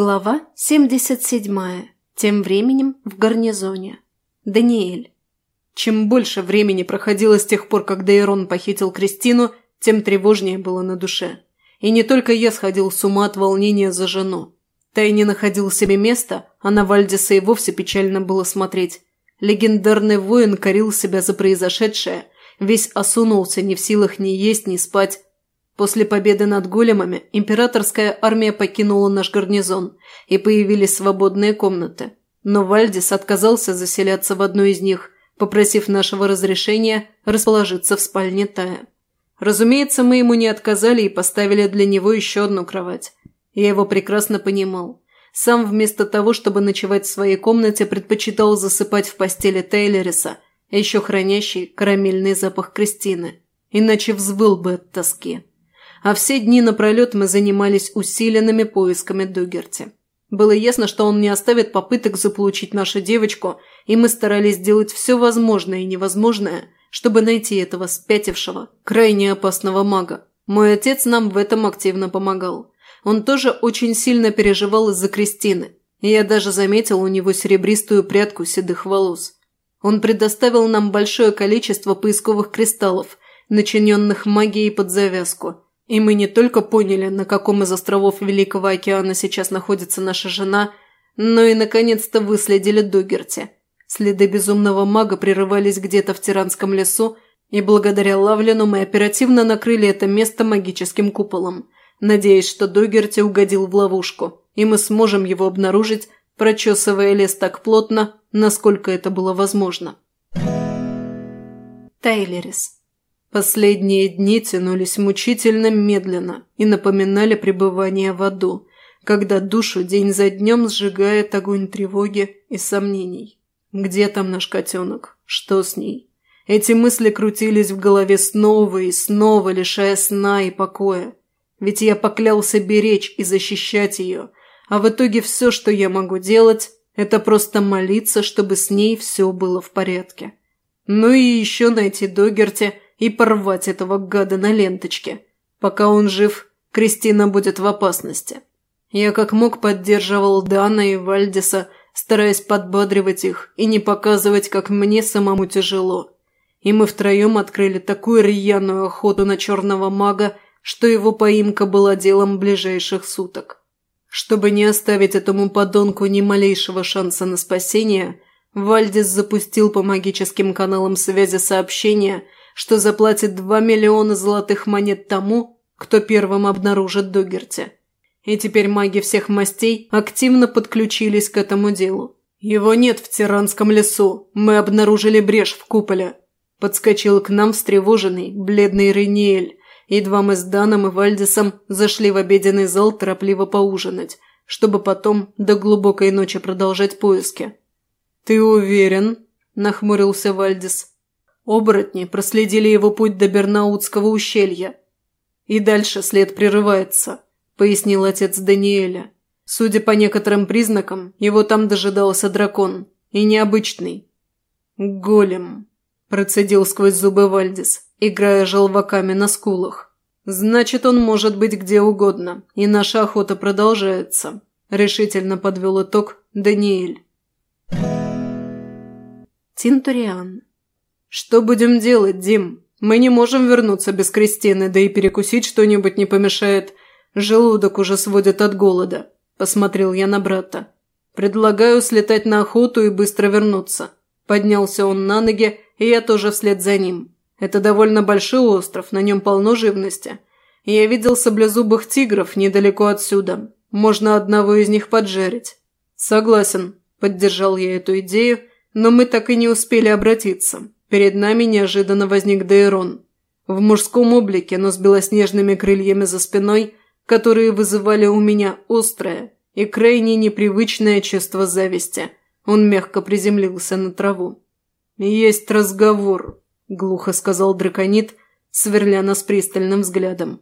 Глава 77. Тем временем в гарнизоне. Даниэль. Чем больше времени проходило с тех пор, как Дейрон похитил Кристину, тем тревожнее было на душе. И не только я сходил с ума от волнения за жену. Та и не находил себе места, а на Вальдиса и вовсе печально было смотреть. Легендарный воин корил себя за произошедшее, весь осунулся, не в силах ни есть, ни спать, После победы над големами императорская армия покинула наш гарнизон, и появились свободные комнаты. Но Вальдис отказался заселяться в одну из них, попросив нашего разрешения расположиться в спальне Тая. Разумеется, мы ему не отказали и поставили для него еще одну кровать. Я его прекрасно понимал. Сам вместо того, чтобы ночевать в своей комнате, предпочитал засыпать в постели Тейлериса, еще хранящий карамельный запах Кристины. Иначе взвыл бы от тоски а все дни напролет мы занимались усиленными поисками Дугерти. Было ясно, что он не оставит попыток заполучить нашу девочку, и мы старались сделать все возможное и невозможное, чтобы найти этого спятившего, крайне опасного мага. Мой отец нам в этом активно помогал. Он тоже очень сильно переживал из-за Кристины, я даже заметил у него серебристую прядку седых волос. Он предоставил нам большое количество поисковых кристаллов, начиненных магией под завязку – и мы не только поняли, на каком из островов Великого океана сейчас находится наша жена, но и наконец-то выследили Дугерти. Следы безумного мага прерывались где-то в Тиранском лесу, и благодаря Лавлину мы оперативно накрыли это место магическим куполом, надеясь, что Дугерти угодил в ловушку, и мы сможем его обнаружить, прочесывая лес так плотно, насколько это было возможно. Тайлерис Последние дни тянулись мучительно медленно и напоминали пребывание в аду, когда душу день за днем сжигает огонь тревоги и сомнений. Где там наш котенок? Что с ней? Эти мысли крутились в голове снова и снова, лишая сна и покоя. Ведь я поклялся беречь и защищать ее, а в итоге все, что я могу делать, это просто молиться, чтобы с ней все было в порядке. Ну и еще найти Догерти – и порвать этого гада на ленточке. Пока он жив, Кристина будет в опасности. Я как мог поддерживал Дана и Вальдиса, стараясь подбадривать их и не показывать, как мне самому тяжело. И мы втроем открыли такую рьяную охоту на черного мага, что его поимка была делом ближайших суток. Чтобы не оставить этому подонку ни малейшего шанса на спасение, Вальдис запустил по магическим каналам связи сообщения – что заплатит 2 миллиона золотых монет тому, кто первым обнаружит Дугерти. И теперь маги всех мастей активно подключились к этому делу. «Его нет в Тиранском лесу. Мы обнаружили брешь в куполе». Подскочил к нам встревоженный, бледный Рейниэль. Едва мы с Даном и Вальдисом зашли в обеденный зал торопливо поужинать, чтобы потом до глубокой ночи продолжать поиски. «Ты уверен?» – нахмурился Вальдис. Оборотни проследили его путь до Бернаутского ущелья. И дальше след прерывается, пояснил отец Даниэля. Судя по некоторым признакам, его там дожидался дракон. И необычный. Голем, процедил сквозь зубы Вальдис, играя желваками на скулах. Значит, он может быть где угодно, и наша охота продолжается, решительно подвел итог Даниэль. Тинтуриан «Что будем делать, Дим? Мы не можем вернуться без Кристины, да и перекусить что-нибудь не помешает. Желудок уже сводит от голода», – посмотрел я на брата. «Предлагаю слетать на охоту и быстро вернуться». Поднялся он на ноги, и я тоже вслед за ним. Это довольно большой остров, на нем полно живности. Я видел саблезубых тигров недалеко отсюда. Можно одного из них поджарить. «Согласен», – поддержал я эту идею, но мы так и не успели обратиться. Перед нами неожиданно возник Дейрон. В мужском облике, но с белоснежными крыльями за спиной, которые вызывали у меня острое и крайне непривычное чувство зависти. Он мягко приземлился на траву. «Есть разговор», – глухо сказал драконит, сверля нас пристальным взглядом.